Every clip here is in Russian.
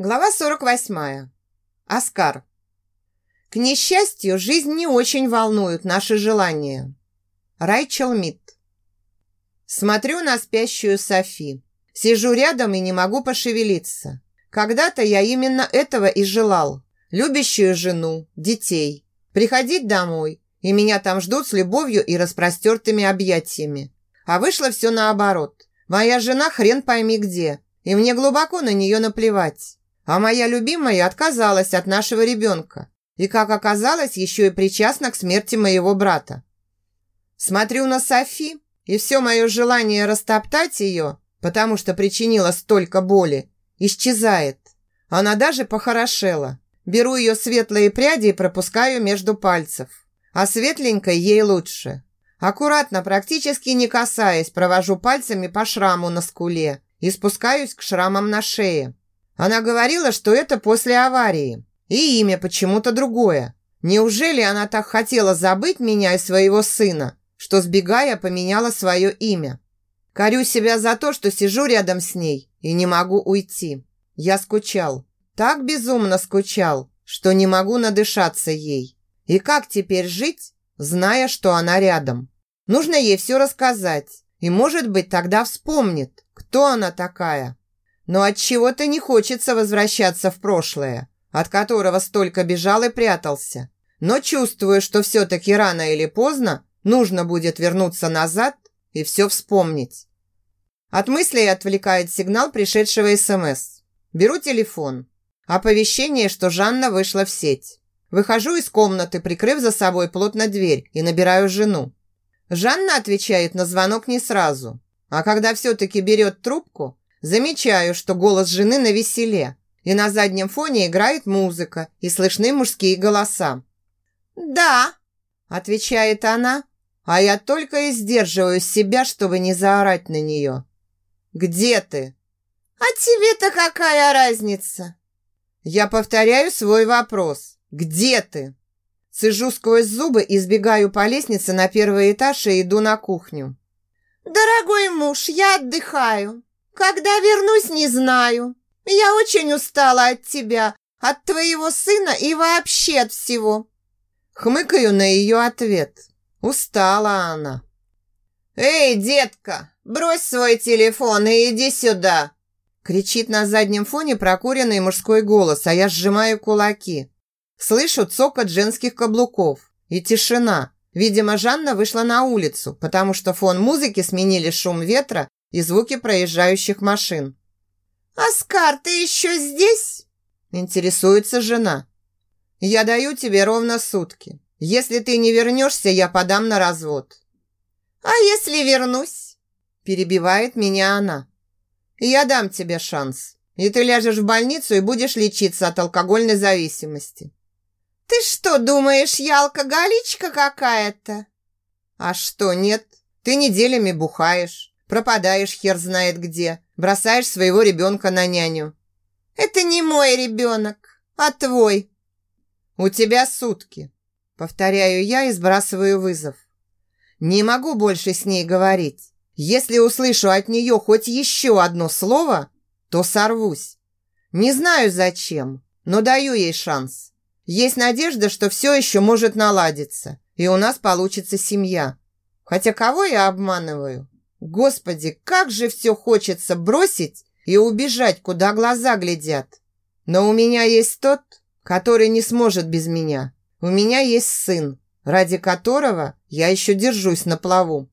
Глава 48. Оскар. К несчастью, жизнь не очень волнует наши желания. Райчел Мит. Смотрю на спящую Софи. Сижу рядом и не могу пошевелиться. Когда-то я именно этого и желал. Любящую жену, детей. Приходить домой, и меня там ждут с любовью и распростертыми объятиями. А вышло все наоборот. Моя жена хрен пойми где, и мне глубоко на нее наплевать. А моя любимая отказалась от нашего ребенка. И, как оказалось, еще и причастна к смерти моего брата. Смотрю на Софи, и все мое желание растоптать ее, потому что причинила столько боли, исчезает. Она даже похорошела. Беру ее светлые пряди и пропускаю между пальцев. А светленькой ей лучше. Аккуратно, практически не касаясь, провожу пальцами по шраму на скуле и спускаюсь к шрамам на шее. Она говорила, что это после аварии. И имя почему-то другое. Неужели она так хотела забыть меня и своего сына, что, сбегая, поменяла свое имя? Корю себя за то, что сижу рядом с ней и не могу уйти. Я скучал. Так безумно скучал, что не могу надышаться ей. И как теперь жить, зная, что она рядом? Нужно ей все рассказать. И, может быть, тогда вспомнит, кто она такая. Но от чего-то не хочется возвращаться в прошлое, от которого столько бежал и прятался. Но чувствую, что все-таки рано или поздно нужно будет вернуться назад и все вспомнить. От мыслей отвлекает сигнал пришедшего СМС. Беру телефон. Оповещение, что Жанна вышла в сеть. Выхожу из комнаты, прикрыв за собой плотно дверь, и набираю жену. Жанна отвечает на звонок не сразу. А когда все-таки берет трубку, Замечаю, что голос жены на веселе, и на заднем фоне играет музыка, и слышны мужские голоса. «Да», – отвечает она, а я только и сдерживаю себя, чтобы не заорать на нее. «Где ты?» «А тебе-то какая разница?» Я повторяю свой вопрос. «Где ты?» Сижу сквозь зубы и сбегаю по лестнице на первый этаж и иду на кухню. «Дорогой муж, я отдыхаю. Когда вернусь, не знаю. Я очень устала от тебя, от твоего сына и вообще от всего. Хмыкаю на ее ответ. Устала она. «Эй, детка, брось свой телефон и иди сюда!» Кричит на заднем фоне прокуренный мужской голос, а я сжимаю кулаки. Слышу цокот женских каблуков и тишина. Видимо, Жанна вышла на улицу, потому что фон музыки сменили шум ветра и звуки проезжающих машин. «Оскар, ты еще здесь?» Интересуется жена. «Я даю тебе ровно сутки. Если ты не вернешься, я подам на развод». «А если вернусь?» Перебивает меня она. «Я дам тебе шанс, и ты ляжешь в больницу и будешь лечиться от алкогольной зависимости». «Ты что, думаешь, я алкоголичка какая-то?» «А что, нет? Ты неделями бухаешь. Пропадаешь хер знает где. Бросаешь своего ребенка на няню. Это не мой ребенок, а твой. У тебя сутки. Повторяю я и сбрасываю вызов. Не могу больше с ней говорить. Если услышу от нее хоть еще одно слово, то сорвусь. Не знаю зачем, но даю ей шанс. Есть надежда, что все еще может наладиться, и у нас получится семья. Хотя кого я обманываю? Господи, как же все хочется бросить и убежать, куда глаза глядят. Но у меня есть тот, который не сможет без меня. У меня есть сын, ради которого я еще держусь на плаву.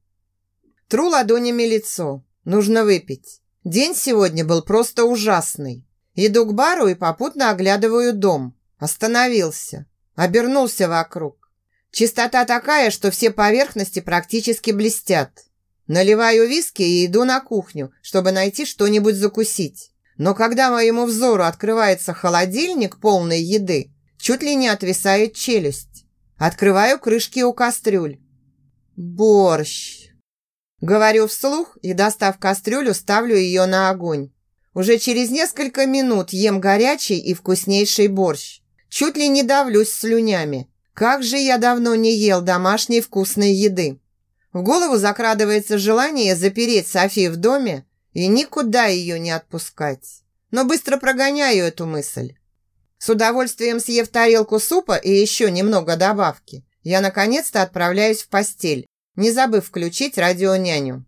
Тру ладонями лицо. Нужно выпить. День сегодня был просто ужасный. Иду к бару и попутно оглядываю дом. Остановился. Обернулся вокруг. Чистота такая, что все поверхности практически блестят. Наливаю виски и иду на кухню, чтобы найти что-нибудь закусить. Но когда моему взору открывается холодильник полной еды, чуть ли не отвисает челюсть. Открываю крышки у кастрюль. Борщ. Говорю вслух и, достав кастрюлю, ставлю ее на огонь. Уже через несколько минут ем горячий и вкуснейший борщ. Чуть ли не давлюсь слюнями. Как же я давно не ел домашней вкусной еды. В голову закрадывается желание запереть Софи в доме и никуда ее не отпускать. но быстро прогоняю эту мысль. С удовольствием съев тарелку супа и еще немного добавки, я наконец-то отправляюсь в постель, не забыв включить радионяню.